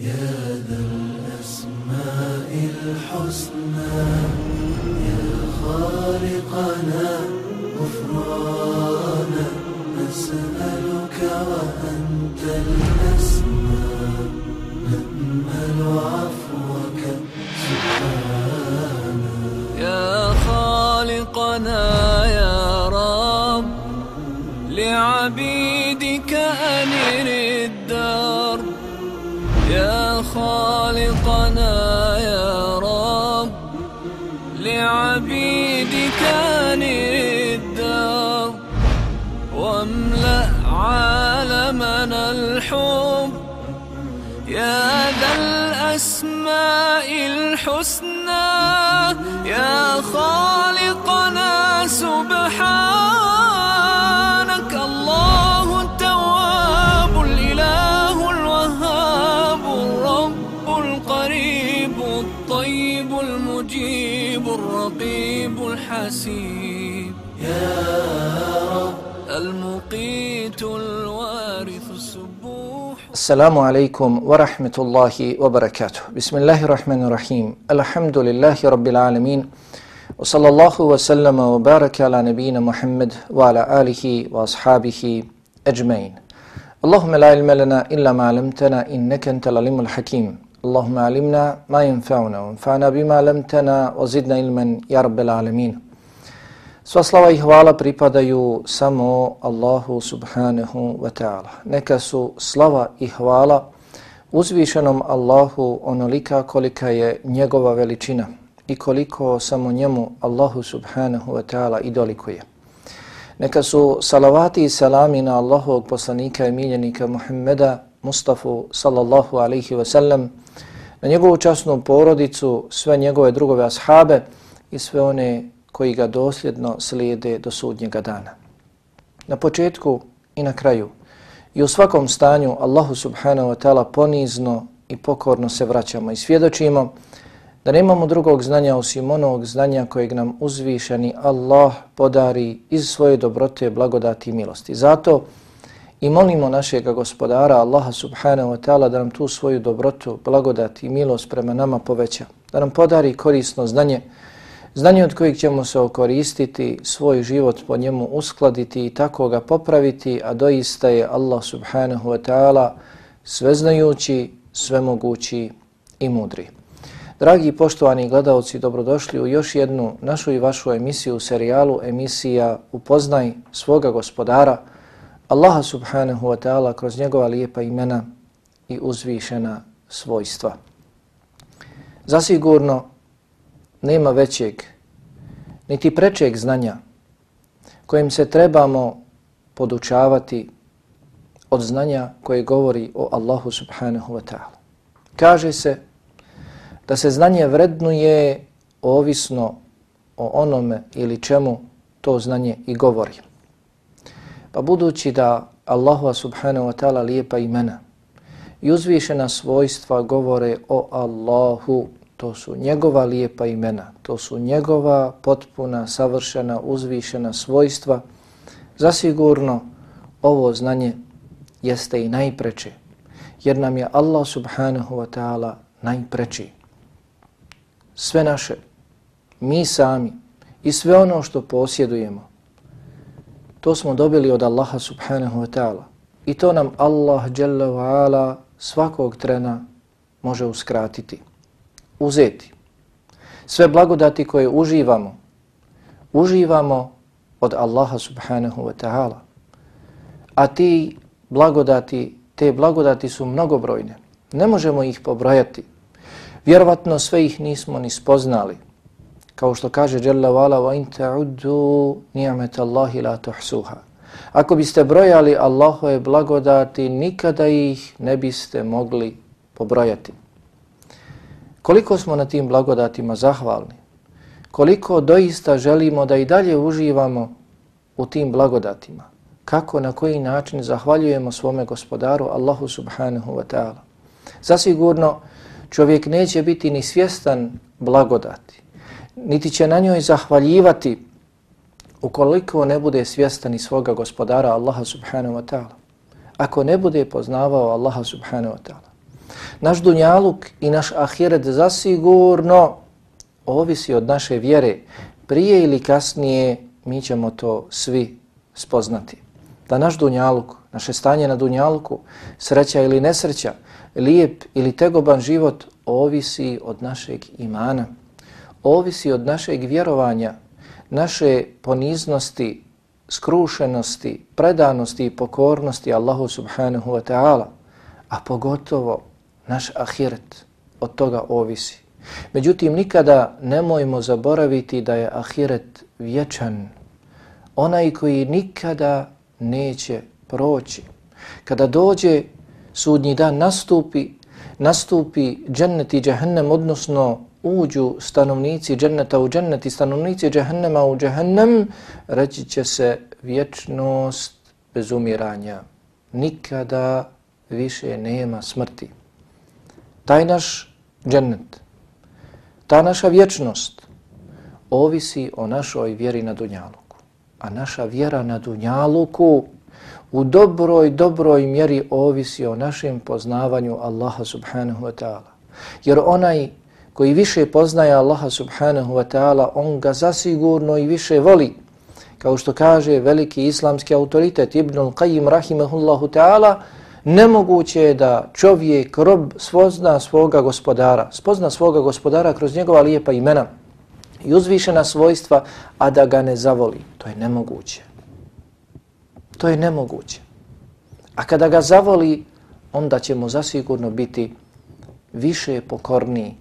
يا ذا الأسماء الحسنى يا خالقنا غفرانا نسألك وأنت الأسمى نأمل عفوك الحسنى يا خالقنا سبحانك الله التواب الإله الوهاب الرب القريب الطيب المجيب الرقيب الحسيب يا رب المقيت الوارث. السبوح السلام عليكم ورحمة الله وبركاته بسم الله الرحمن الرحيم الحمد لله رب العالمين وصلى الله وسلم وبارك على نبينا محمد وعلى آله وأصحابه أجمعين اللهم لا علم لنا إلا ما علمتنا إنك أنت العليم الحكيم اللهم علمنا ما ينفعنا وانفعنا بما علمتنا وزدنا علما يا رب العالمين Sva slava i hvala pripadaju samo Allahu subhanahu wa ta'ala. Neka su slava i hvala uzvišenom Allahu onolika kolika je njegova veličina i koliko samo njemu Allahu subhanahu wa ta'ala idolikuje. Neka su salavati i salami na Allahovog poslanika i miljenika Muhammeda Mustafa sallallahu alaihi wa sallam, na njegovu časnu porodicu, sve njegove drugove ashabe i sve one koji ga dosljedno slijede do sudnjega dana. Na početku i na kraju i u svakom stanju Allahu subhanahu wa ta'ala ponizno i pokorno se vraćamo i svjedočimo da nemamo drugog znanja osim onog znanja kojeg nam uzvišeni Allah podari iz svoje dobrote, blagodati i milosti. Zato i molimo našeg gospodara Allaha subhanahu wa ta'ala da nam tu svoju dobrotu, blagodati i milost prema nama poveća, da nam podari korisno znanje, Znanje od kojeg ćemo se okoristiti, svoj život po njemu uskladiti i tako ga popraviti, a doista je Allah subhanahu wa ta'ala sveznajući, svemogući i mudri. Dragi poštovani gledalci, dobrodošli u još jednu našu i vašu emisiju u serijalu emisija Upoznaj svoga gospodara, Allaha subhanahu wa ta'ala kroz njegova lijepa imena i uzvišena svojstva. Zasigurno nema većeg niti prečeg znanja kojim se trebamo podučavati od znanja koje govori o Allahu subhanahu wa ta'ala. Kaže se da se znanje vrednuje ovisno o onome ili čemu to znanje i govori. Pa budući da Allahu subhanahu wa ta'ala lijepa imena i uzvišena svojstva govore o Allahu to su njegova lijepa imena, to su njegova potpuna, savršena, uzvišena svojstva, zasigurno ovo znanje jeste i najpreče, jer nam je Allah subhanahu wa ta'ala najpreči. Sve naše, mi sami i sve ono što posjedujemo, to smo dobili od Allaha subhanahu wa ta'ala. I to nam Allah jalla wa ala svakog trena može uskratiti uzeti. Sve blagodati koje uživamo, uživamo od Allaha subhanahu wa ta'ala. A ti blagodati, te blagodati su mnogobrojne. Ne možemo ih pobrojati. Vjerovatno sve ih nismo ni spoznali. Kao što kaže Jalla wa'ala wa in ta'uddu ni'met Allahi la tuhsuha. Ako biste brojali Allahove blagodati, nikada ih ne biste mogli pobrojati. Koliko smo na tim blagodatima zahvalni? Koliko doista želimo da i dalje uživamo u tim blagodatima? Kako, na koji način zahvaljujemo svome gospodaru Allahu subhanahu wa ta'ala? Zasigurno čovjek neće biti ni svjestan blagodati, niti će na njoj zahvaljivati ukoliko ne bude svjestan i svoga gospodara Allaha subhanahu wa ta'ala. Ako ne bude poznavao Allaha subhanahu wa ta'ala. Naš dunjaluk i naš ahiret zasigurno ovisi od naše vjere. Prije ili kasnije mi ćemo to svi spoznati. Da naš dunjaluk, naše stanje na dunjaluku, sreća ili nesreća, lijep ili tegoban život ovisi od našeg imana, ovisi od našeg vjerovanja, naše poniznosti, skrušenosti, predanosti i pokornosti Allahu subhanahu wa ta'ala, a pogotovo naš ahiret od toga ovisi. Međutim, nikada nemojmo zaboraviti da je ahiret vječan, onaj koji nikada neće proći. Kada dođe sudnji dan nastupi, nastupi džennet i džahennem, odnosno uđu stanovnici dženneta u džennet i stanovnici džehennema u džehennem, reći će se vječnost bez umiranja. Nikada više nema smrti. Taj naš džennet, ta naša vječnost ovisi o našoj vjeri na Dunjaluku. A naša vjera na Dunjaluku u dobroj, dobroj mjeri ovisi o našem poznavanju Allaha subhanahu wa ta'ala. Jer onaj koji više poznaje Allaha subhanahu wa ta'ala, on ga zasigurno i više voli. Kao što kaže veliki islamski autoritet Ibnul Qayyim rahimahullahu ta'ala, nemoguće je da čovjek, rob, spozna svoga gospodara, spozna svoga gospodara kroz njegova lijepa imena i uzvišena svojstva, a da ga ne zavoli. To je nemoguće. To je nemoguće. A kada ga zavoli, onda će mu zasigurno biti više pokorniji,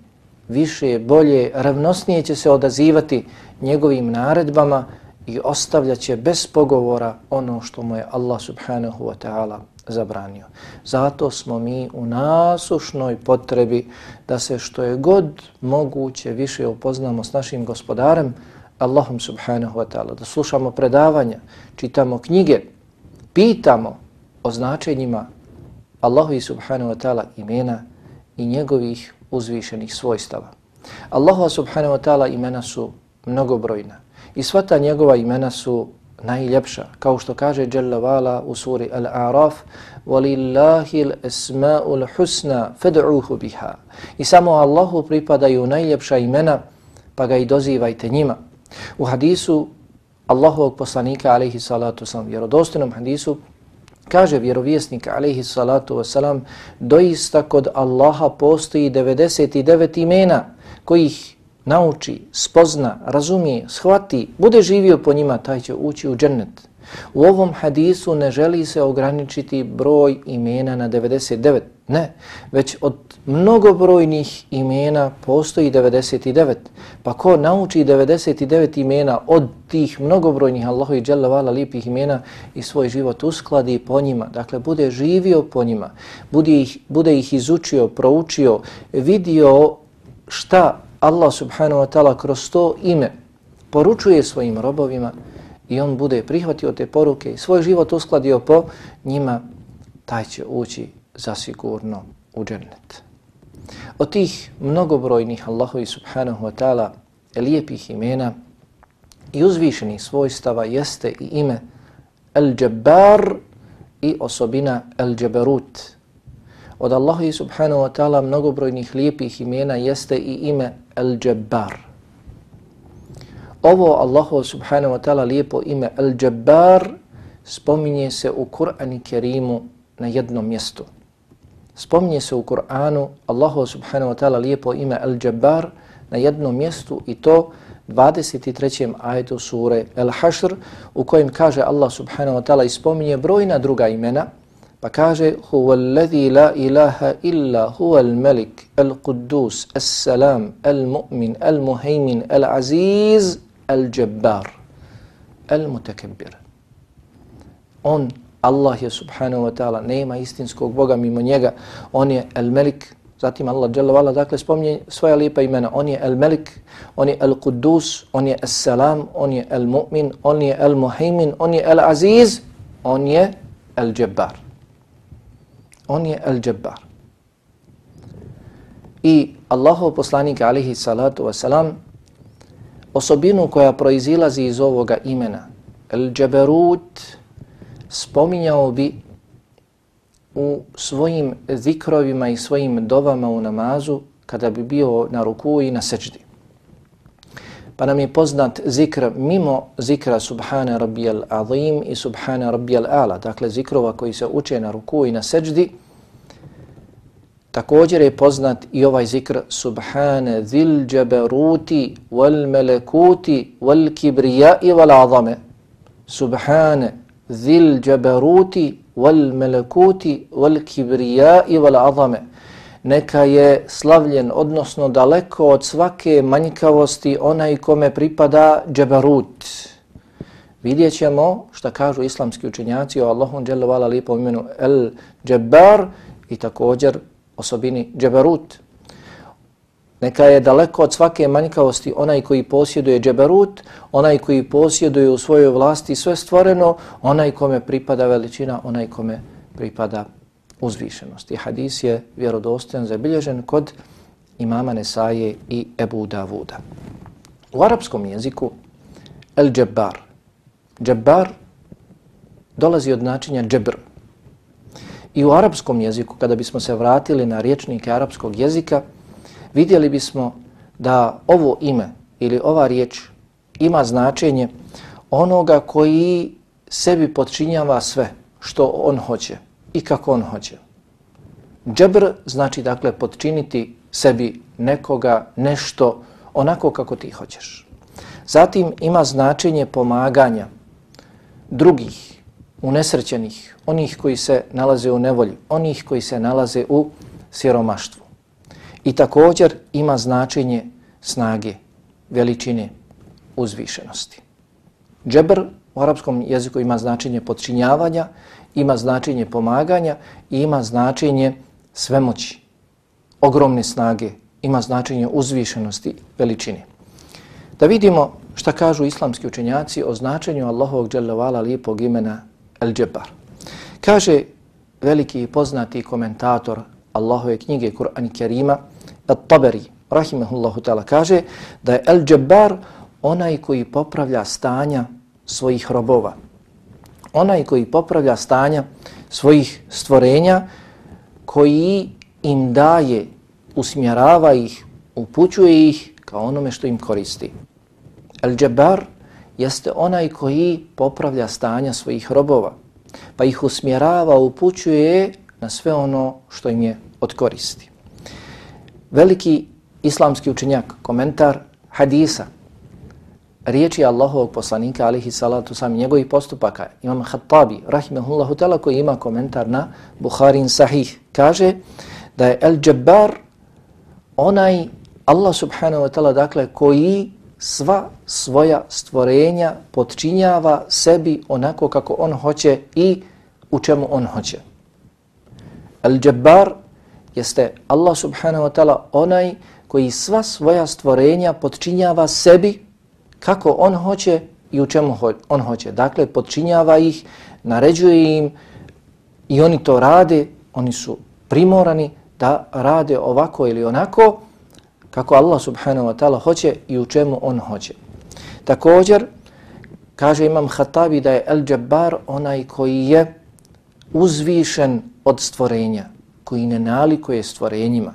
više, bolje, ravnosnije će se odazivati njegovim naredbama i ostavljaće bez pogovora ono što mu je Allah subhanahu wa ta'ala zabranio. Zato smo mi u nasušnoj potrebi da se što je god moguće više upoznamo s našim gospodarem, Allahom subhanahu wa ta'ala, da slušamo predavanja, čitamo knjige, pitamo o značenjima Allahu subhanahu wa ta'ala imena i njegovih uzvišenih svojstava. Allahu subhanahu wa ta'ala imena su mnogobrojna i sva ta njegova imena su najljepša. Kao što kaže Jalla Vala u suri Al-A'raf وَلِلَّهِ الْأَسْمَاءُ الْحُسْنَا فَدْعُوهُ بِهَا I samo Allahu pripadaju najljepša imena pa ga i dozivajte njima. U hadisu Allahovog poslanika alaihi salatu wasalam, vjerodostinom hadisu, kaže vjerovjesnik alaihi salatu wasalam, doista kod Allaha postoji 99 imena kojih nauči, spozna, razumije, shvati, bude živio po njima, taj će ući u džennet. U ovom hadisu ne želi se ograničiti broj imena na 99. Ne, već od mnogobrojnih imena postoji 99. Pa ko nauči 99 imena od tih mnogobrojnih Allahu i Đelevala vala lijepih imena i svoj život uskladi po njima, dakle bude živio po njima, bude ih, bude ih izučio, proučio, vidio šta Allah subhanahu wa ta'ala kroz to ime poručuje svojim robovima, i on bude prihvatio te poruke i svoj život uskladio po njima, taj će ući zasigurno u džennet. Od tih mnogobrojnih Allahovi subhanahu wa ta'ala lijepih imena i uzvišenih svojstava jeste i ime El-đebar i osobina El-đeberut. Od Allahi subhanahu wa ta'ala mnogobrojnih lijepih imena jeste i ime El-đebbar. Ovo Allahu subhanahu wa ta'ala lijepo ime Al-Jabbar spominje se u Kur'ani Kerimu na jednom mjestu. Spominje se u Kur'anu Allahu subhanahu wa ta'ala lijepo ime Al-Jabbar na jednom mjestu i to 23. ajetu sure Al-Hashr u kojem kaže Allah subhanahu wa ta'ala i spominje brojna druga imena pa kaže huwa alladhi la ilaha illa huwa al-malik al-quddus as-salam al-mu'min al-muhaymin al-aziz Al-Jabbar, Al-Mutakabbir. On, Allah je subhanahu wa ta'ala, nema istinskog Boga mimo njega. On je Al-Malik, zatim Allah dželle wa'ala, dakle spomni svoja lijepa imena. On je Al-Malik, on je Al-Quddus, on je as-salam, on je Al-Mu'min, on je Al-Muhaymin, on je Al-Aziz, on je Al-Jabbar. On je Al-Jabbar. I Allahov poslanik alihi salatu wasalam osobinu koja proizilazi iz ovoga imena, el-đeberut spominjao bi u svojim zikrovima i svojim dovama u namazu kada bi bio na ruku i na sečdi. Pa nam je poznat zikr mimo zikra Subhana Rabbijal Azim i Subhana Rabbijal Ala, dakle zikrova koji se uče na ruku i na seđdi. Također je poznat i ovaj zikr Subhana Zil Džaberuti Wal Melekuti Wal Kibrija i Wal Azame. Subhana Zil Džaberuti Wal Melekuti Wal Kibrija i Wal Azame neka je slavljen, odnosno daleko od svake manjkavosti onaj kome pripada džebarut. Vidjet ćemo šta kažu islamski učenjaci o Allahom dželovala lipom imenu El Džebar i također osobini džebarut. Neka je daleko od svake manjkavosti onaj koji posjeduje džebarut, onaj koji posjeduje u svojoj vlasti sve stvoreno, onaj kome pripada veličina, onaj kome pripada uzvišenosti. Hadis je vjerodostojan zabilježen kod imama Nesaje i Ebu Davuda. U arapskom jeziku el džebbar. Džebbar dolazi od načinja džebr. I u arapskom jeziku, kada bismo se vratili na riječnike arapskog jezika, vidjeli bismo da ovo ime ili ova riječ ima značenje onoga koji sebi podčinjava sve što on hoće i kako on hoće. Džebr znači dakle podčiniti sebi nekoga, nešto, onako kako ti hoćeš. Zatim ima značenje pomaganja drugih, unesrećenih, onih koji se nalaze u nevolji, onih koji se nalaze u siromaštvu. I također ima značenje snage, veličine, uzvišenosti. Džebr u arapskom jeziku ima značenje podčinjavanja ima značenje pomaganja i ima značenje svemoći, ogromne snage, ima značenje uzvišenosti, veličine. Da vidimo šta kažu islamski učenjaci o značenju Allahovog dželjavala lijepog imena El Džebar. Kaže veliki i poznati komentator Allahove knjige Kur'an Kerima, At-Taberi, rahimahullahu ta'ala, kaže da je El Džebar onaj koji popravlja stanja svojih robova, onaj koji popravlja stanja svojih stvorenja, koji im daje, usmjerava ih, upućuje ih kao onome što im koristi. El-đebar jeste onaj koji popravlja stanja svojih robova, pa ih usmjerava, upućuje na sve ono što im je od koristi. Veliki islamski učenjak, komentar hadisa, riječi Allahovog poslanika alihi salatu sam njegovih postupaka. Imam Hattabi, rahimahullahu tala, koji ima komentar na Bukharin sahih, kaže da je El Jabbar onaj Allah subhanahu wa ta'ala, dakle, koji sva svoja stvorenja podčinjava sebi onako kako on hoće i u čemu on hoće. El Jabbar jeste Allah subhanahu wa ta'ala onaj koji sva svoja stvorenja podčinjava sebi kako on hoće i u čemu on hoće. Dakle, podčinjava ih, naređuje im i oni to rade, oni su primorani da rade ovako ili onako kako Allah subhanahu wa ta'ala hoće i u čemu on hoće. Također, kaže Imam Hatabi da je El Džabbar onaj koji je uzvišen od stvorenja, koji ne nalikuje stvorenjima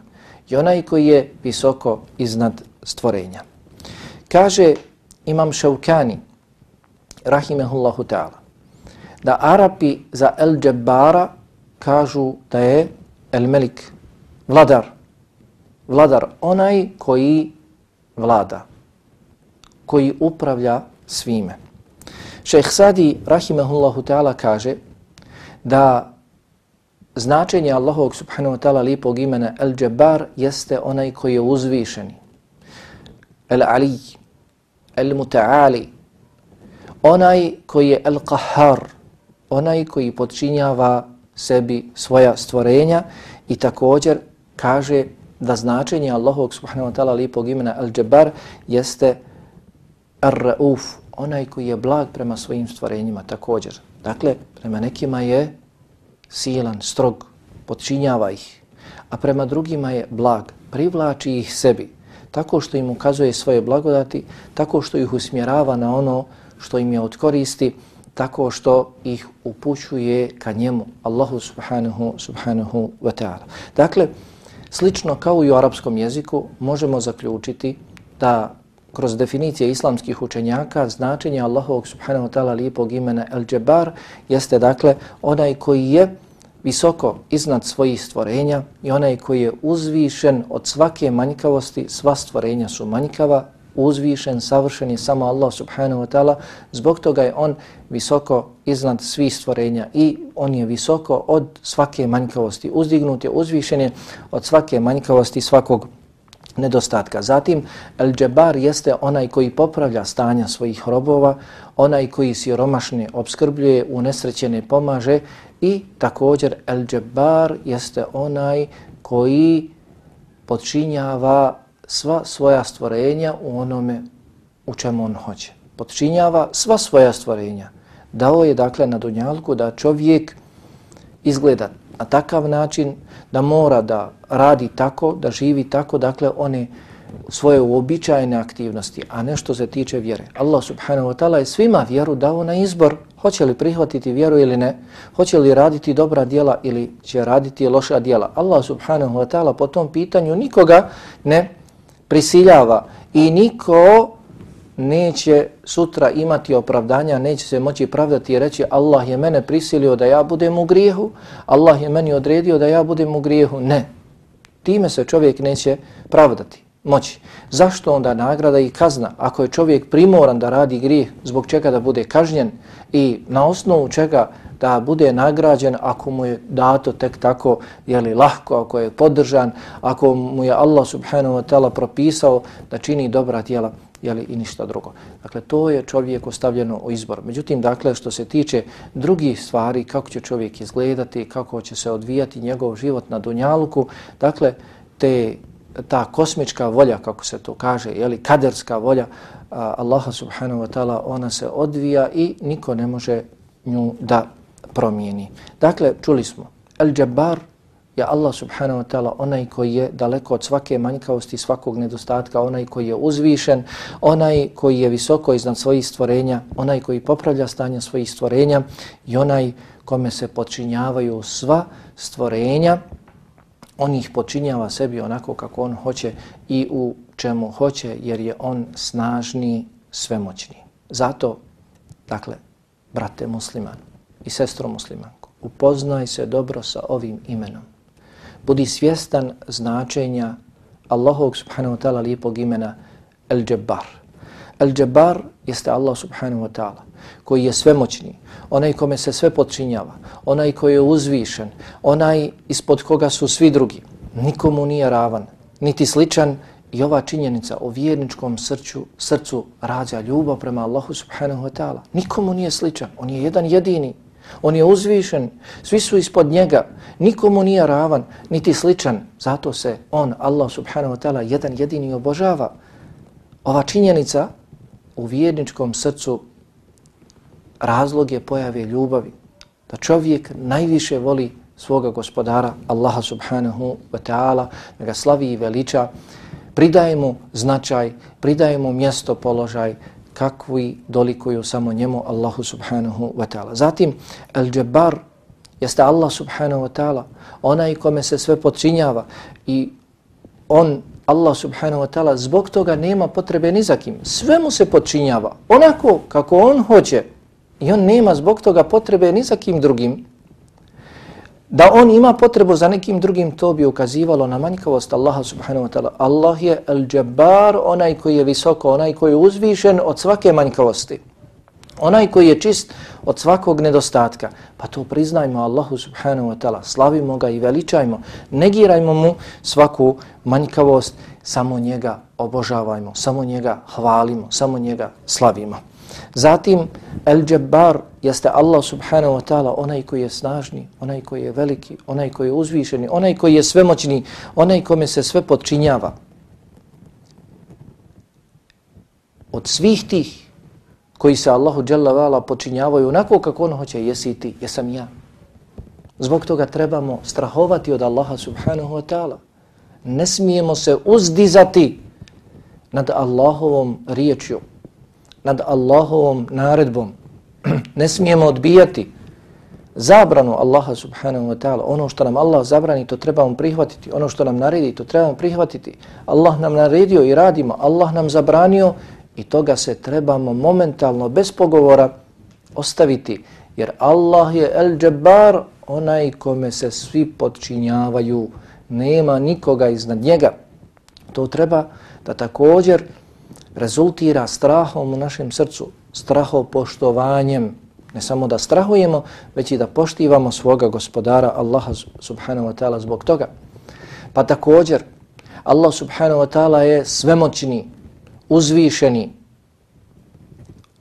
i onaj koji je visoko iznad stvorenja. Kaže Imam Šaukani, rahimehullahu ta'ala, da Arapi za El Džebara kažu da je El Melik, vladar, vladar, onaj koji vlada, koji upravlja svime. Šejh Sadi, rahimehullahu ta'ala, kaže da značenje Allahovog subhanahu wa ta'ala lipog imena El Džebar jeste onaj koji je uzvišeni. El Ali, el-muta'ali, onaj koji je el-qahar, onaj koji podčinjava sebi svoja stvorenja i također kaže da značenje Allahovog subhanahu wa ta'ala lipog imena Al-Jabbar jeste ar-rauf, onaj koji je blag prema svojim stvorenjima također. Dakle, prema nekima je silan, strog, podčinjava ih, a prema drugima je blag, privlači ih sebi tako što im ukazuje svoje blagodati, tako što ih usmjerava na ono što im je od koristi tako što ih upućuje ka njemu, Allahu subhanahu, subhanahu wa ta'ala. Dakle, slično kao i u arapskom jeziku, možemo zaključiti da kroz definicije islamskih učenjaka značenje Allahovog subhanahu wa ta'ala lijepog imena El Džebar jeste dakle onaj koji je visoko iznad svojih stvorenja i onaj koji je uzvišen od svake manjkavosti, sva stvorenja su manjkava, uzvišen, savršen je samo Allah subhanahu wa ta'ala, zbog toga je on visoko iznad svih stvorenja i on je visoko od svake manjkavosti, uzdignut je, uzvišen je od svake manjkavosti, svakog nedostatka. Zatim, El Džebar jeste onaj koji popravlja stanja svojih robova, onaj koji siromašne obskrbljuje, u nesrećene pomaže i također El Džebar jeste onaj koji podčinjava sva svoja stvorenja u onome u čemu on hoće. Podčinjava sva svoja stvorenja. Dao je dakle na dunjalku da čovjek izgleda na takav način da mora da radi tako, da živi tako, dakle one svoje uobičajene aktivnosti, a ne što se tiče vjere. Allah subhanahu wa ta'ala je svima vjeru dao na izbor, hoće li prihvatiti vjeru ili ne, hoće li raditi dobra djela ili će raditi loša djela. Allah subhanahu wa ta'ala po tom pitanju nikoga ne prisiljava i niko neće sutra imati opravdanja, neće se moći pravdati i reći Allah je mene prisilio da ja budem u grijehu, Allah je meni odredio da ja budem u grijehu. Ne. Time se čovjek neće pravdati, moći. Zašto onda nagrada i kazna? Ako je čovjek primoran da radi grijeh, zbog čega da bude kažnjen i na osnovu čega da bude nagrađen ako mu je dato tek tako jeli, lahko, ako je podržan, ako mu je Allah subhanahu wa ta'ala propisao da čini dobra tijela jeli, i ništa drugo. Dakle, to je čovjek ostavljeno u izbor. Međutim, dakle, što se tiče drugih stvari, kako će čovjek izgledati, kako će se odvijati njegov život na Dunjaluku, dakle, te, ta kosmička volja, kako se to kaže, jeli, kaderska volja Allaha subhanahu wa ta'ala, ona se odvija i niko ne može nju da promijeni. Dakle, čuli smo, El-đabar je Allah subhanahu wa ta'ala onaj koji je daleko od svake manjkavosti, svakog nedostatka, onaj koji je uzvišen, onaj koji je visoko iznad svojih stvorenja, onaj koji popravlja stanje svojih stvorenja i onaj kome se počinjavaju sva stvorenja, on ih počinjava sebi onako kako on hoće i u čemu hoće, jer je on snažni, svemoćni. Zato, dakle, brate musliman i sestro muslimanko, upoznaj se dobro sa ovim imenom budi svjestan značenja Allahovog subhanahu wa ta'ala lijepog imena El-Jabbar. El-Jabbar jeste Allah subhanahu wa ta'ala koji je svemoćni, onaj kome se sve podčinjava, onaj koji je uzvišen, onaj ispod koga su svi drugi. Nikomu nije ravan, niti sličan i ova činjenica o vjerničkom srcu, srcu rađa ljubav prema Allahu subhanahu wa ta'ala. Nikomu nije sličan, on je jedan jedini. On je uzvišen, svi su ispod njega, nikomu nije ravan, niti sličan. Zato se on, Allah subhanahu wa ta'ala, jedan jedini obožava. Ova činjenica u vjerničkom srcu razlog je pojave ljubavi. Da čovjek najviše voli svoga gospodara, Allaha subhanahu wa ta'ala, da ga slavi i veliča, pridaje mu značaj, pridaje mu mjesto, položaj, kakvi dolikuju samo njemu Allahu subhanahu wa ta'ala. Zatim, Al-Jabbar jeste Allah subhanahu wa ta'ala, onaj kome se sve podčinjava i on, Allah subhanahu wa ta'ala, zbog toga nema potrebe ni za kim. Sve mu se podčinjava onako kako on hoće i on nema zbog toga potrebe ni za kim drugim da on ima potrebu za nekim drugim, to bi ukazivalo na manjkavost Allaha subhanahu wa ta'ala. Allah je al-đabar, onaj koji je visoko, onaj koji je uzvišen od svake manjkavosti. Onaj koji je čist od svakog nedostatka. Pa to priznajmo Allahu subhanahu wa ta'ala, slavimo ga i veličajmo, negirajmo mu svaku manjkavost, samo njega obožavajmo, samo njega hvalimo, samo njega slavimo. Zatim, El Džabbar jeste Allah subhanahu wa ta'ala, onaj koji je snažni, onaj koji je veliki, onaj koji je uzvišeni, onaj koji je svemoćni, onaj kome se sve podčinjava. Od svih tih koji se Allahu dželle počinjavaju onako kako on hoće, jesi ti, jesam ja. Zbog toga trebamo strahovati od Allaha subhanahu wa ta'ala. Ne smijemo se uzdizati nad Allahovom riječju nad Allahovom naredbom ne smijemo odbijati zabranu Allaha subhanahu wa ta'ala. Ono što nam Allah zabrani, to trebamo prihvatiti. Ono što nam naredi, to trebamo prihvatiti. Allah nam naredio i radimo. Allah nam zabranio i toga se trebamo momentalno, bez pogovora, ostaviti. Jer Allah je el-đebar, onaj kome se svi podčinjavaju. Nema nikoga iznad njega. To treba da također rezultira strahom u našem srcu, strahom poštovanjem, ne samo da strahujemo, već i da poštivamo svoga gospodara Allaha subhanahu wa ta'ala zbog toga. Pa također, Allah subhanahu wa ta'ala je svemoćni, uzvišeni,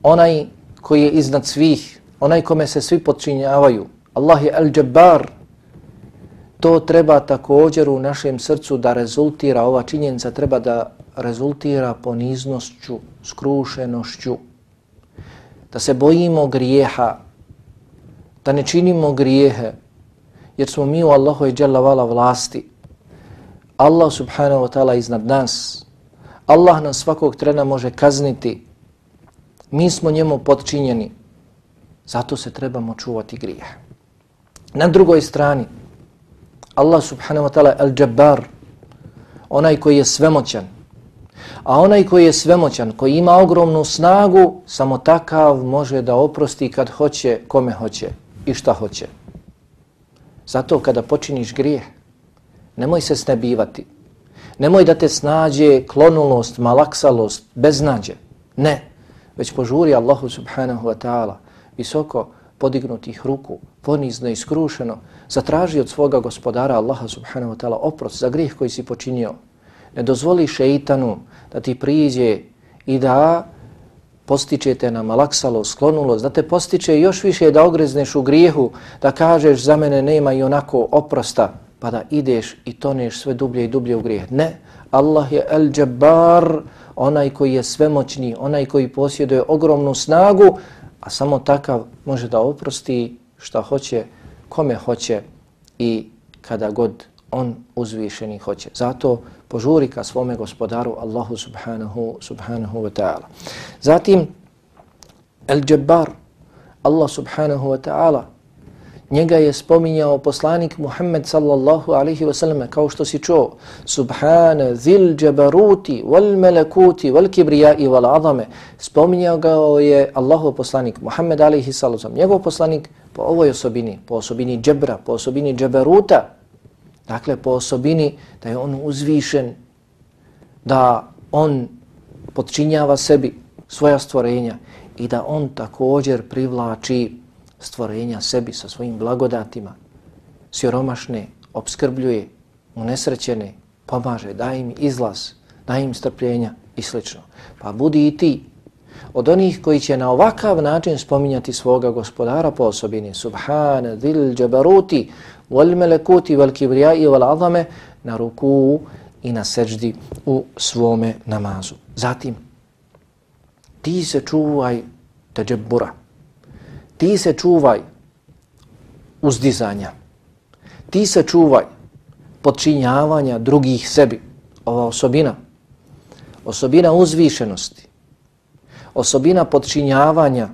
onaj koji je iznad svih, onaj kome se svi podčinjavaju. Allah je al-jabbar. To treba također u našem srcu da rezultira, ova činjenica treba da rezultira poniznošću, skrušenošću, da se bojimo grijeha, da ne činimo grijehe, jer smo mi u Allahu i Đalavala vlasti. Allah subhanahu wa ta'ala iznad nas. Allah nas svakog trena može kazniti. Mi smo njemu podčinjeni. Zato se trebamo čuvati grijeha. Na drugoj strani, Allah subhanahu wa ta'ala al-Jabbar, onaj koji je svemoćan, A onaj koji je svemoćan, koji ima ogromnu snagu, samo takav može da oprosti kad hoće, kome hoće i šta hoće. Zato kada počiniš grijeh, nemoj se snebivati. Nemoj da te snađe klonulost, malaksalost, beznađe. Ne, već požuri Allahu subhanahu wa ta'ala visoko podignutih ruku, ponizno i skrušeno, zatraži od svoga gospodara Allaha subhanahu wa ta'ala oprost za grijeh koji si počinio. Ne dozvoli šeitanu da ti priđe i da postičete na malaksalo, sklonulost, da te postiče još više da ogrezneš u grijehu, da kažeš za mene nema i onako oprosta, pa da ideš i toneš sve dublje i dublje u grijeh. Ne, Allah je El Jabbar, onaj koji je svemoćni, onaj koji posjeduje ogromnu snagu, a samo takav može da oprosti šta hoće, kome hoće i kada god on uzvišeni hoće. Zato požuri ka svome gospodaru Allahu subhanahu, subhanahu wa ta'ala. Zatim, El Džabbar, Allah subhanahu wa ta'ala, njega je spominjao poslanik Muhammed sallallahu alaihi wa sallam, kao što si čuo, Subhana zil džabaruti wal melekuti wal kibrijai wal azame. Spominjao ga je Allahu poslanik Muhammed alaihi sallam, njegov poslanik po ovoj osobini, po osobini džebra, po osobini džabaruta, Dakle, po osobini da je on uzvišen, da on podčinjava sebi svoja stvorenja i da on također privlači stvorenja sebi sa svojim blagodatima, siromašne, obskrbljuje, unesrećene, pomaže, daje im izlaz, daje im strpljenja i sl. Pa budi i ti od onih koji će na ovakav način spominjati svoga gospodara po osobini. Subhana, dhil, džabaruti, wal melekuti, wal kibrijai, wal azame, na ruku i na seđdi u svome namazu. Zatim, ti se čuvaj teđebura. Ti se čuvaj uzdizanja. Ti se čuvaj podčinjavanja drugih sebi. Ova osobina, osobina uzvišenosti, osobina podčinjavanja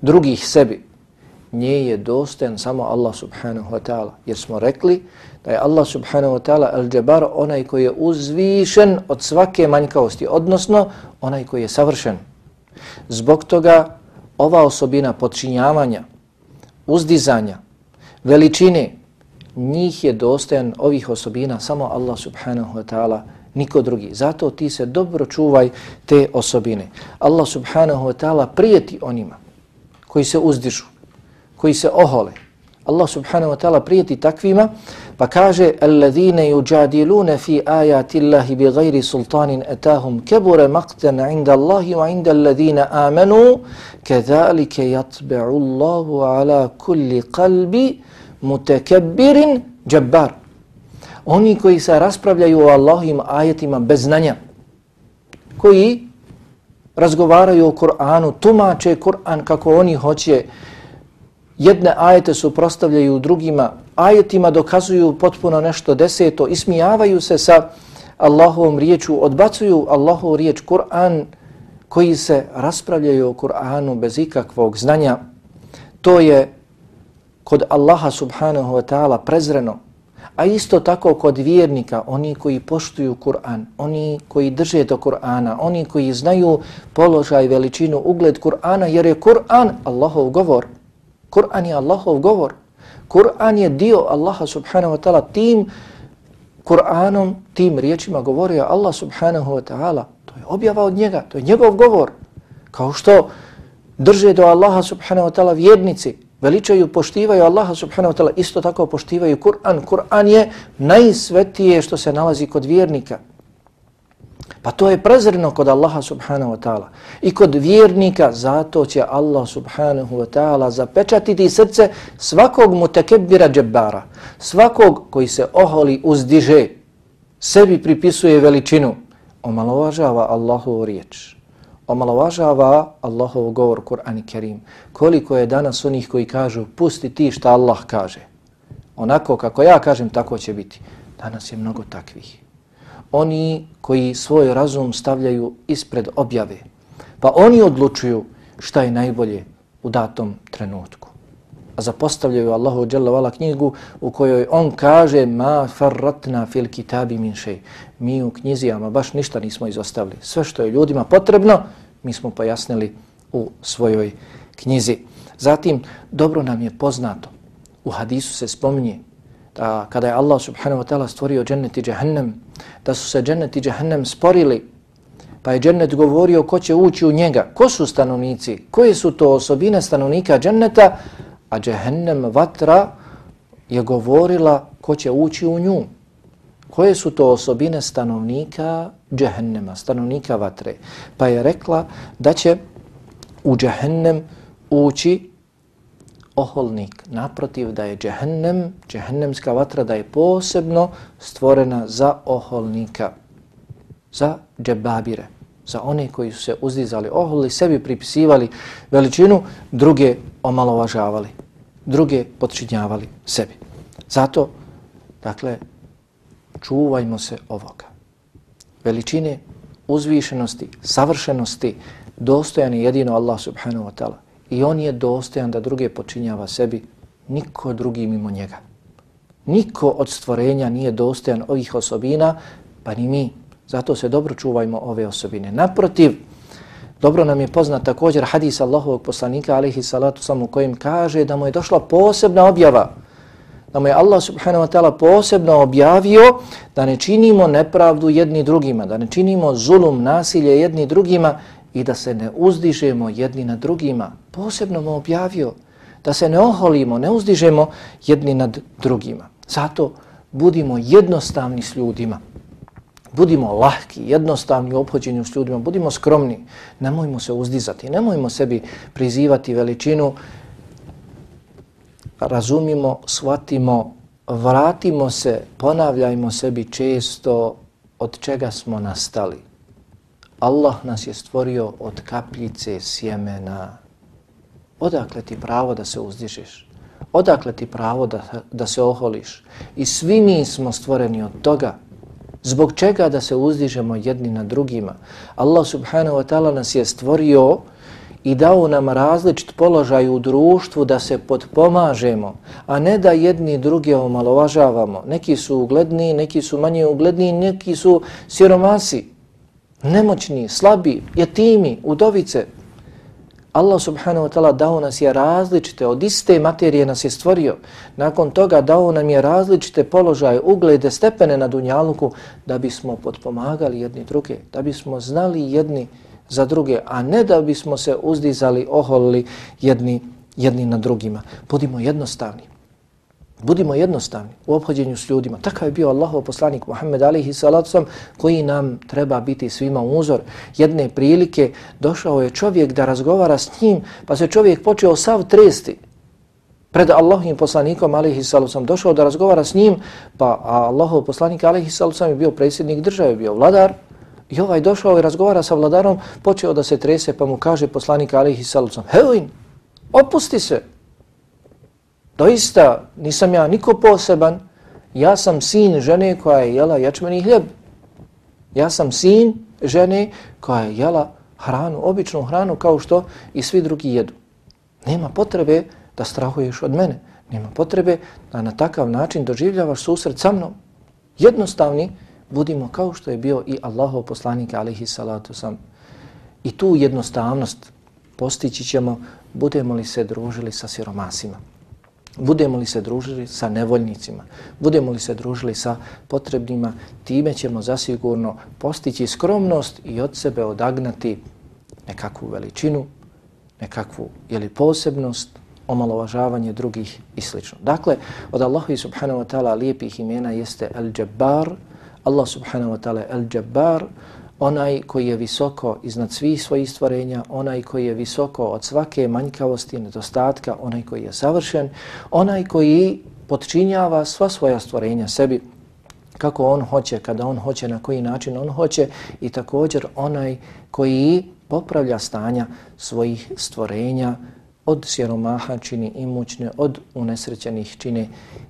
drugih sebi, nje je dosten samo Allah subhanahu wa ta'ala. Jer smo rekli da je Allah subhanahu wa ta'ala al-đabar onaj koji je uzvišen od svake manjkavosti, odnosno onaj koji je savršen. Zbog toga ova osobina podčinjavanja, uzdizanja, veličine, njih je dostojan ovih osobina samo Allah subhanahu wa ta'ala niko drugi. Zato ti se dobro čuvaj te osobine. Allah subhanahu wa ta'ala prijeti onima koji se uzdižu, koji se ohole. Allah subhanahu wa ta'ala prijeti takvima pa kaže الَّذِينَ يُجَادِلُونَ فِي آيَاتِ اللَّهِ بِغَيْرِ سُلْطَانٍ أَتَاهُمْ كَبُرَ مَقْتَنَ عِنْدَ اللَّهِ وَعِنْدَ الَّذِينَ آمَنُوا كَذَلِكَ يَطْبِعُ اللَّهُ عَلَى كُلِّ قَلْبِ مُتَكَبِّرٍ جَبَّر Oni koji se raspravljaju o Allahim ajetima bez znanja, koji razgovaraju o Kur'anu, tumače Kur'an kako oni hoće, jedne ajete suprostavljaju drugima, ajetima dokazuju potpuno nešto deseto, ismijavaju se sa Allahovom riječu, odbacuju Allahovu riječ Kur'an, koji se raspravljaju o Kur'anu bez ikakvog znanja, to je kod Allaha subhanahu wa ta'ala prezreno, a isto tako kod vjernika, oni koji poštuju Kur'an, oni koji drže do Kur'ana, oni koji znaju položaj, veličinu, ugled Kur'ana, jer je Kur'an Allahov govor. Kur'an je Allahov govor. Kur'an je dio Allaha subhanahu wa ta'ala tim Kur'anom, tim riječima govorio Allah subhanahu wa ta'ala. To je objava od njega, to je njegov govor. Kao što drže do Allaha subhanahu wa ta'ala vjednici, veličaju, poštivaju Allaha subhanahu wa ta'ala, isto tako poštivaju Kur'an. Kur'an je najsvetije što se nalazi kod vjernika. Pa to je prezreno kod Allaha subhanahu wa ta'ala. I kod vjernika zato će Allah subhanahu wa ta'ala zapečatiti srce svakog mutakebira džebbara. Svakog koji se oholi uzdiže, sebi pripisuje veličinu, omalovažava Allahovu riječ. Omalovažava Allahov govor Kur'an i Kerim. Koliko je danas onih koji kažu pusti ti šta Allah kaže. Onako kako ja kažem tako će biti. Danas je mnogo takvih oni koji svoj razum stavljaju ispred objave. Pa oni odlučuju šta je najbolje u datom trenutku. A zapostavljaju Allahu dželle vala knjigu u kojoj on kaže ma farratna fil kitabi min šej. Mi u knjizijama baš ništa nismo izostavili. Sve što je ljudima potrebno, mi smo pojasnili u svojoj knjizi. Zatim, dobro nam je poznato, u hadisu se spominje da kada je Allah subhanahu wa ta'ala stvorio džennet i džahnem, da su se džennet i džahnem sporili, pa je džennet govorio ko će ući u njega, ko su stanovnici, koje su to osobine stanovnika dženneta, a džahnem vatra je govorila ko će ući u nju. Koje su to osobine stanovnika džahennema, stanovnika vatre? Pa je rekla da će u džahennem ući oholnik. Naprotiv da je džehennem, džehennemska vatra da je posebno stvorena za oholnika, za džebabire, za one koji su se uzdizali oholi, sebi pripisivali veličinu, druge omalovažavali, druge podčinjavali sebi. Zato, dakle, čuvajmo se ovoga. Veličine, uzvišenosti, savršenosti, dostojan je jedino Allah subhanahu wa ta'ala. I on je dostojan da druge počinjava sebi, niko drugi mimo njega. Niko od stvorenja nije dostojan ovih osobina, pa ni mi. Zato se dobro čuvajmo ove osobine. Naprotiv, dobro nam je poznat također hadis Allahovog poslanika, alaihi salatu sam, u kojim kaže da mu je došla posebna objava, da mu je Allah subhanahu wa ta'ala posebno objavio da ne činimo nepravdu jedni drugima, da ne činimo zulum, nasilje jedni drugima, i da se ne uzdižemo jedni na drugima. Posebno mu objavio da se ne oholimo, ne uzdižemo jedni nad drugima. Zato budimo jednostavni s ljudima. Budimo lahki, jednostavni u obhođenju s ljudima, budimo skromni, nemojmo se uzdizati, nemojmo sebi prizivati veličinu, razumimo, shvatimo, vratimo se, ponavljajmo sebi često od čega smo nastali. Allah nas je stvorio od kapljice sjemena. Odakle ti pravo da se uzdižeš? Odakle ti pravo da, da se oholiš? I svi mi smo stvoreni od toga. Zbog čega da se uzdižemo jedni na drugima? Allah subhanahu wa ta'ala nas je stvorio i dao nam različit položaj u društvu da se podpomažemo, a ne da jedni druge omalovažavamo. Neki su ugledni, neki su manje ugledni, neki su siromasi nemoćni, slabi, jetimi, udovice. Allah subhanahu wa ta'ala dao nas je različite, od iste materije nas je stvorio. Nakon toga dao nam je različite položaje, uglede, stepene na dunjaluku da bismo podpomagali jedni druge, da bismo znali jedni za druge, a ne da bismo se uzdizali, oholili jedni, jedni na drugima. Budimo jednostavni. Budimo jednostavni u obhođenju s ljudima. Takav je bio Allahov poslanik Muhammed alihi salacom koji nam treba biti svima uzor. Jedne prilike došao je čovjek da razgovara s njim, pa se čovjek počeo sav tresti pred Allahovim poslanikom alihi salacom Došao da razgovara s njim, pa Allahov poslanik alihi salacom je bio predsjednik države, bio vladar. I ovaj došao i razgovara sa vladarom, počeo da se trese, pa mu kaže poslanik alihi salacom Hevin, opusti se, Doista nisam ja niko poseban, ja sam sin žene koja je jela ječmeni hljeb. Ja sam sin žene koja je jela hranu, običnu hranu kao što i svi drugi jedu. Nema potrebe da strahuješ od mene. Nema potrebe da na takav način doživljavaš susret sa mnom. Jednostavni budimo kao što je bio i Allahov poslanik alaihi salatu sam. I tu jednostavnost postići ćemo budemo li se družili sa siromasima. Budemo li se družili sa nevoljnicima, budemo li se družili sa potrebnima, time ćemo zasigurno postići skromnost i od sebe odagnati nekakvu veličinu, nekakvu ili posebnost, omalovažavanje drugih i sl. Dakle, od Allaha subhanahu wa ta'ala lijepih imena jeste Al-Jabbar, Allah subhanahu wa ta'ala Al-Jabbar, onaj koji je visoko iznad svih svojih stvorenja, onaj koji je visoko od svake manjkavosti, nedostatka, onaj koji je savršen, onaj koji podčinjava sva svoja stvorenja sebi, kako on hoće, kada on hoće, na koji način on hoće i također onaj koji popravlja stanja svojih stvorenja od siromaha čini imućne, od unesrećenih čini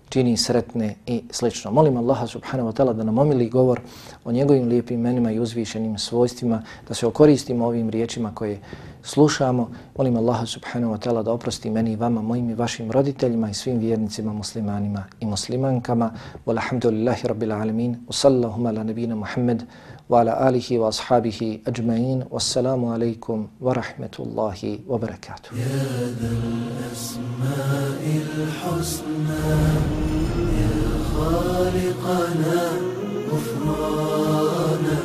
čini sretne i slično. Molim Allaha subhanahu wa ta'ala da nam omili govor o njegovim lijepim imenima i uzvišenim svojstvima, da se okoristimo ovim riječima koje slušamo. Molim Allaha subhanahu wa ta'ala da oprosti meni i vama, mojim i vašim roditeljima i svim vjernicima, muslimanima i muslimankama. Walhamdulillahi rabbil alamin. Wa la ala nabina Muhammad وعلى آله وأصحابه أجمعين والسلام عليكم ورحمة الله وبركاته. يا ذا الأسماء الحسنى يا خالقنا غفرانا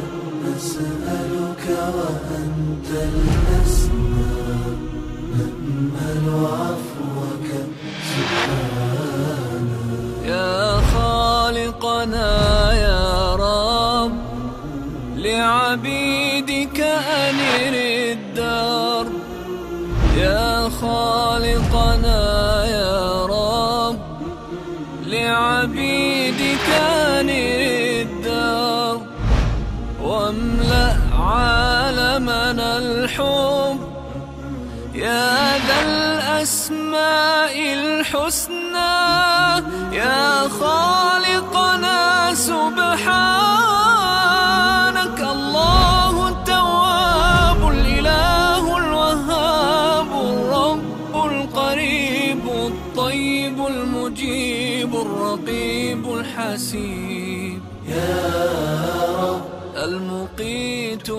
نسألك وأنت الأسماء نأمل عفوا الحب. يا ذا الأسماء الحسنى. يا خالقنا سبحانك. الله التواب الإله الوهاب الرب القريب الطيب المجيب الرقيب الحسيب. يا رب المقيت